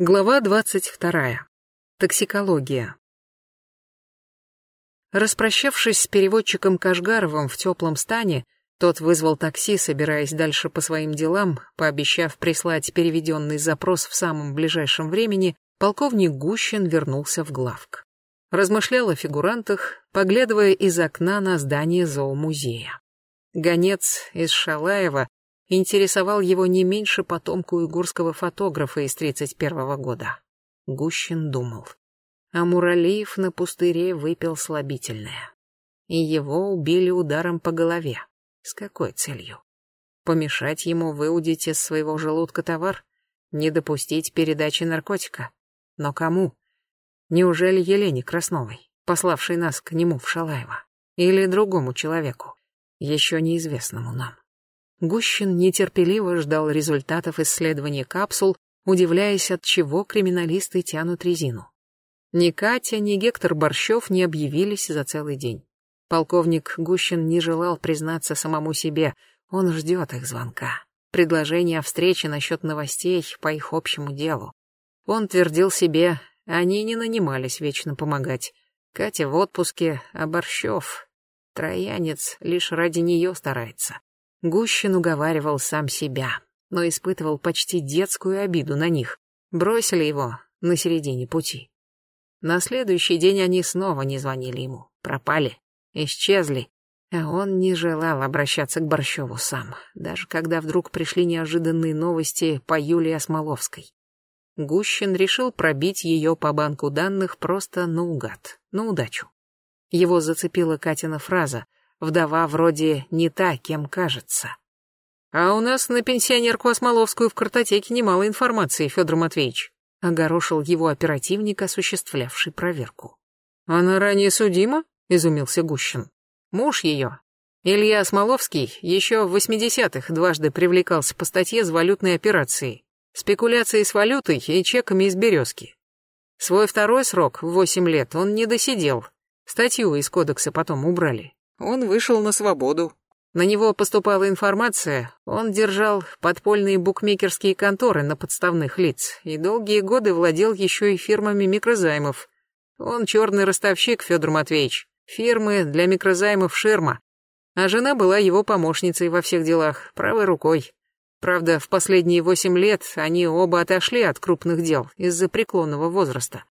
Глава двадцать вторая. Токсикология. Распрощавшись с переводчиком Кашгаровым в теплом стане, тот вызвал такси, собираясь дальше по своим делам, пообещав прислать переведенный запрос в самом ближайшем времени, полковник Гущин вернулся в главк. Размышлял о фигурантах, поглядывая из окна на здание зоомузея. Гонец из Шалаева интересовал его не меньше потомку уйгурского фотографа из 31 года. Гущин думал. А Муралиев на пустыре выпил слабительное. И его убили ударом по голове. С какой целью? Помешать ему выудить из своего желудка товар? Не допустить передачи наркотика? Но кому? Неужели Елене Красновой, пославшей нас к нему в Шалаево? Или другому человеку, еще неизвестному нам? Гущин нетерпеливо ждал результатов исследования капсул, удивляясь, от чего криминалисты тянут резину. Ни Катя, ни Гектор Борщев не объявились за целый день. Полковник Гущин не желал признаться самому себе, он ждет их звонка. Предложение о встрече насчет новостей по их общему делу. Он твердил себе, они не нанимались вечно помогать. Катя в отпуске, а Борщев... Троянец лишь ради нее старается. Гущин уговаривал сам себя, но испытывал почти детскую обиду на них. Бросили его на середине пути. На следующий день они снова не звонили ему, пропали, исчезли. А он не желал обращаться к Борщеву сам, даже когда вдруг пришли неожиданные новости по Юлии Осмоловской. Гущин решил пробить ее по банку данных просто наугад, на удачу. Его зацепила Катина фраза Вдова вроде не та, кем кажется. А у нас на пенсионерку Осмоловскую в картотеке немало информации, Федор Матвеевич. Огорошил его оперативник, осуществлявший проверку. Она ранее судима? Изумился Гущин. Муж ее, Илья Осмоловский, еще в 80-х дважды привлекался по статье за валютные операции, спекуляции с валютой и чеками из березки. Свой второй срок, в 8 лет, он не досидел. Статью из кодекса потом убрали. Он вышел на свободу. На него поступала информация, он держал подпольные букмекерские конторы на подставных лиц и долгие годы владел еще и фирмами микрозаймов. Он черный ростовщик, Федор Матвеевич, фирмы для микрозаймов «Ширма». А жена была его помощницей во всех делах, правой рукой. Правда, в последние восемь лет они оба отошли от крупных дел из-за преклонного возраста.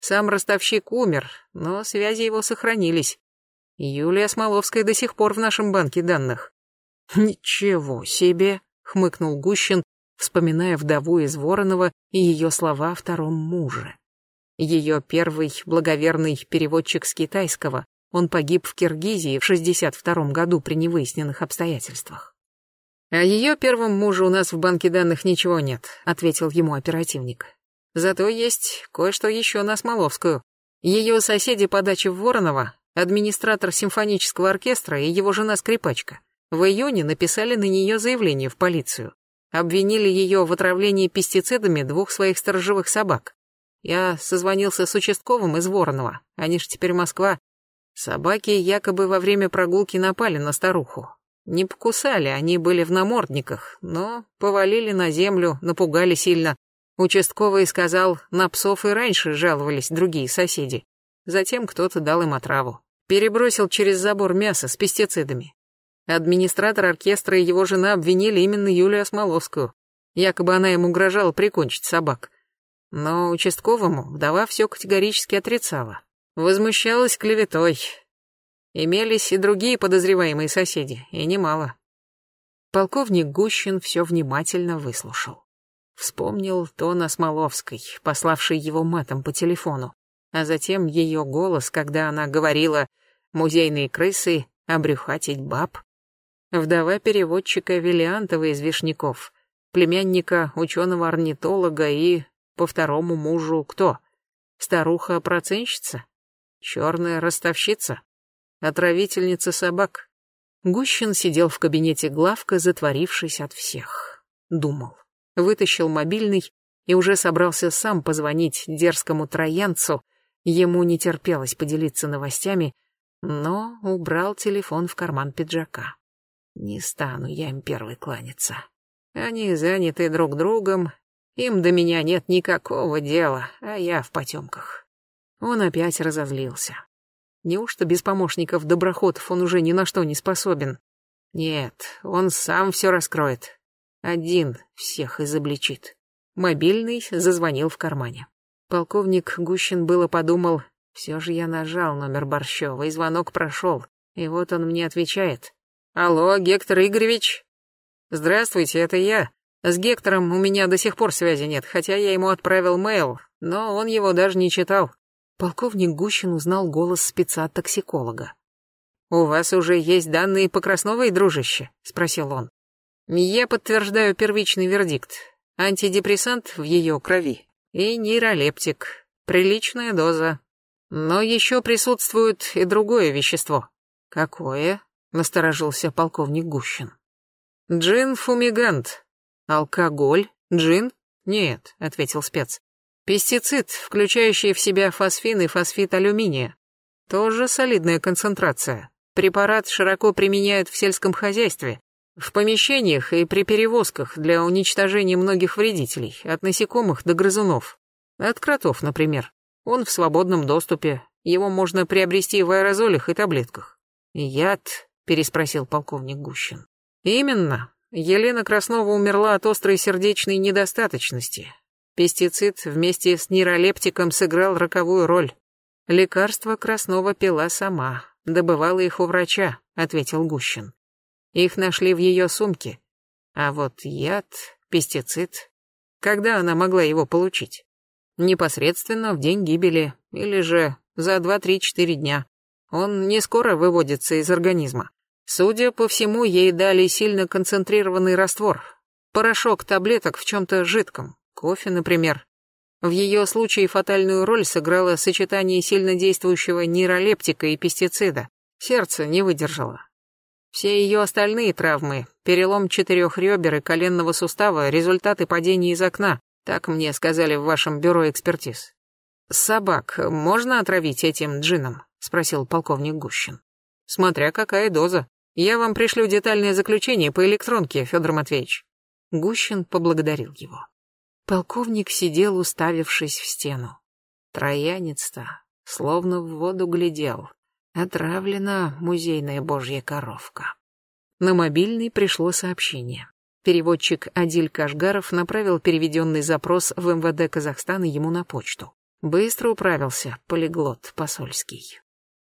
Сам ростовщик умер, но связи его сохранились. Юлия Смоловская до сих пор в нашем банке данных. Ничего себе, хмыкнул Гущин, вспоминая вдову из Воронова и ее слова о втором муже. Ее первый благоверный переводчик с китайского, он погиб в Киргизии в 62 году при невыясненных обстоятельствах. «О ее первом муже у нас в банке данных ничего нет», — ответил ему оперативник. «Зато есть кое-что еще на Смоловскую. Ее соседи по даче в Воронова администратор симфонического оркестра и его жена-скрипачка. В июне написали на нее заявление в полицию. Обвинили ее в отравлении пестицидами двух своих сторожевых собак. Я созвонился с участковым из Воронова, они ж теперь Москва. Собаки якобы во время прогулки напали на старуху. Не покусали, они были в намордниках, но повалили на землю, напугали сильно. Участковый сказал, на псов и раньше жаловались другие соседи. Затем кто-то дал им отраву. Перебросил через забор мясо с пестицидами. Администратор оркестра и его жена обвинили именно Юлию Осмоловскую. Якобы она им угрожала прикончить собак. Но участковому вдова все категорически отрицала. Возмущалась клеветой. Имелись и другие подозреваемые соседи, и немало. Полковник Гущин все внимательно выслушал. Вспомнил тон Осмоловской, пославшей его матом по телефону а затем ее голос, когда она говорила «музейные крысы, обрюхатить баб». Вдова переводчика Велиантова из Вишняков, племянника ученого-орнитолога и, по второму мужу, кто? Старуха-проценщица? Черная ростовщица? Отравительница собак? Гущин сидел в кабинете главка, затворившись от всех. Думал. Вытащил мобильный и уже собрался сам позвонить дерзкому троянцу, Ему не терпелось поделиться новостями, но убрал телефон в карман пиджака. Не стану я им первой кланяться. Они заняты друг другом, Им до меня нет никакого дела, а я в потемках. Он опять разозлился. Неужто без помощников доброходов он уже ни на что не способен? Нет, он сам все раскроет. Один всех изобличит. Мобильный зазвонил в кармане. Полковник Гущин было подумал, все же я нажал номер Борщева, и звонок прошел. И вот он мне отвечает. «Алло, Гектор Игоревич?» «Здравствуйте, это я. С Гектором у меня до сих пор связи нет, хотя я ему отправил мейл, но он его даже не читал». Полковник Гущин узнал голос спеца-токсиколога. «У вас уже есть данные по Красновой, дружище?» — спросил он. «Я подтверждаю первичный вердикт. Антидепрессант в ее крови и нейролептик. Приличная доза. Но еще присутствует и другое вещество. Какое? Насторожился полковник Гущин. Джин-фумигант. Алкоголь? Джин? Нет, ответил спец. Пестицид, включающий в себя фосфин и фосфит алюминия. Тоже солидная концентрация. Препарат широко применяют в сельском хозяйстве, в помещениях и при перевозках для уничтожения многих вредителей, от насекомых до грызунов. От кротов, например. Он в свободном доступе, его можно приобрести в аэрозолях и таблетках. «Яд?» — переспросил полковник Гущин. «Именно. Елена Краснова умерла от острой сердечной недостаточности. Пестицид вместе с нейролептиком сыграл роковую роль. Лекарства Краснова пила сама, добывала их у врача», — ответил Гущин. Их нашли в ее сумке. А вот яд, пестицид... Когда она могла его получить? Непосредственно в день гибели, или же за 2-3-4 дня. Он не скоро выводится из организма. Судя по всему, ей дали сильно концентрированный раствор. Порошок таблеток в чем-то жидком. Кофе, например. В ее случае фатальную роль сыграло сочетание сильнодействующего нейролептика и пестицида. Сердце не выдержало. Все ее остальные травмы, перелом четырех ребер и коленного сустава, результаты падения из окна, так мне сказали в вашем бюро экспертиз. Собак можно отравить этим джином? спросил полковник Гущин. Смотря какая доза. Я вам пришлю детальное заключение по электронке, Федор Матвеевич. Гущин поблагодарил его. Полковник сидел, уставившись в стену. Троянец-то словно в воду глядел. Отравлена музейная божья коровка. На мобильный пришло сообщение. Переводчик Адиль Кашгаров направил переведенный запрос в МВД Казахстана ему на почту. Быстро управился полиглот посольский.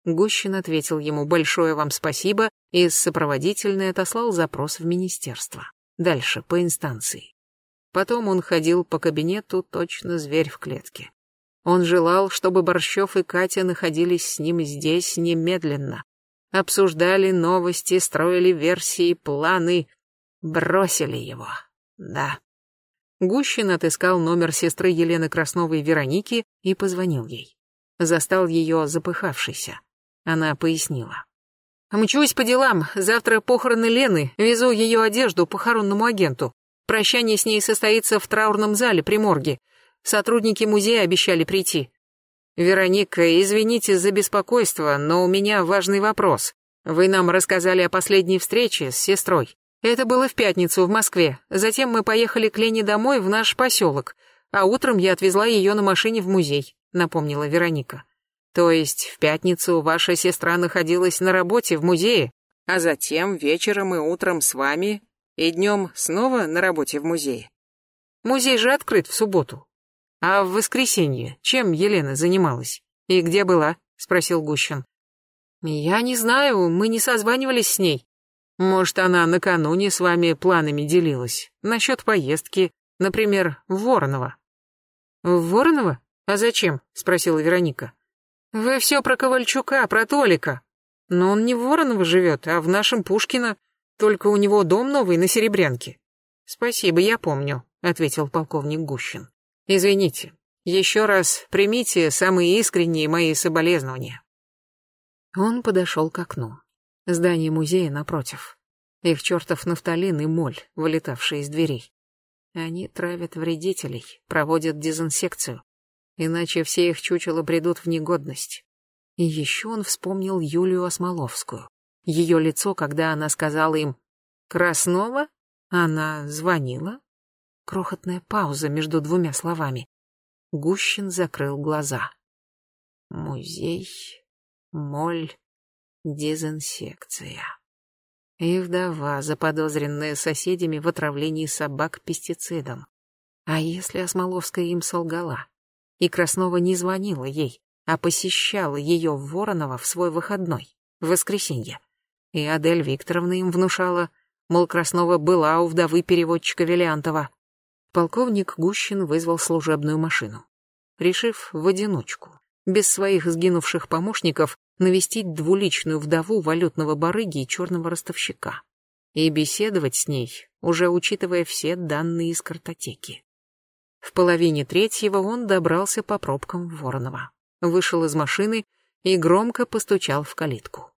Гущин ответил ему «Большое вам спасибо» и сопроводительный отослал запрос в министерство. Дальше, по инстанции. Потом он ходил по кабинету, точно зверь в клетке. Он желал, чтобы Борщев и Катя находились с ним здесь немедленно. Обсуждали новости, строили версии, планы. Бросили его. Да. Гущин отыскал номер сестры Елены Красновой Вероники и позвонил ей. Застал ее запыхавшейся. Она пояснила. «Мчусь по делам. Завтра похороны Лены. Везу ее одежду похоронному агенту. Прощание с ней состоится в траурном зале при морге. Сотрудники музея обещали прийти. Вероника, извините за беспокойство, но у меня важный вопрос. Вы нам рассказали о последней встрече с сестрой. Это было в пятницу в Москве. Затем мы поехали к Лене домой в наш поселок, а утром я отвезла ее на машине в музей, напомнила Вероника. То есть в пятницу ваша сестра находилась на работе в музее, а затем вечером и утром с вами, и днем снова на работе в музее. Музей же открыт в субботу. А в воскресенье чем Елена занималась? И где была? Спросил Гущин. Я не знаю, мы не созванивались с ней. Может, она накануне с вами планами делилась. Насчет поездки, например, в Воронова. В Воронова? А зачем? Спросила Вероника. Вы все про Ковальчука, про Толика. Но он не в Воронова живет, а в нашем Пушкино. Только у него дом новый на Серебрянке. Спасибо, я помню, ответил полковник Гущин. Извините. Еще раз примите самые искренние мои соболезнования. Он подошел к окну. Здание музея напротив. Их чертов нафталин и моль, вылетавшие из дверей. Они травят вредителей, проводят дезинсекцию. Иначе все их чучела придут в негодность. И еще он вспомнил Юлию Осмоловскую. Ее лицо, когда она сказала им «Краснова?» Она звонила? Крохотная пауза между двумя словами. Гущин закрыл глаза. Музей, моль, дезинсекция. И вдова, заподозренная соседями в отравлении собак пестицидом. А если Осмоловская им солгала? И Краснова не звонила ей, а посещала ее в Воронова в свой выходной, в воскресенье. И Адель Викторовна им внушала, мол, Краснова была у вдовы переводчика Виллиантова. Полковник Гущин вызвал служебную машину, решив в одиночку, без своих сгинувших помощников, навестить двуличную вдову валютного барыги и черного ростовщика и беседовать с ней, уже учитывая все данные из картотеки. В половине третьего он добрался по пробкам Воронова, вышел из машины и громко постучал в калитку.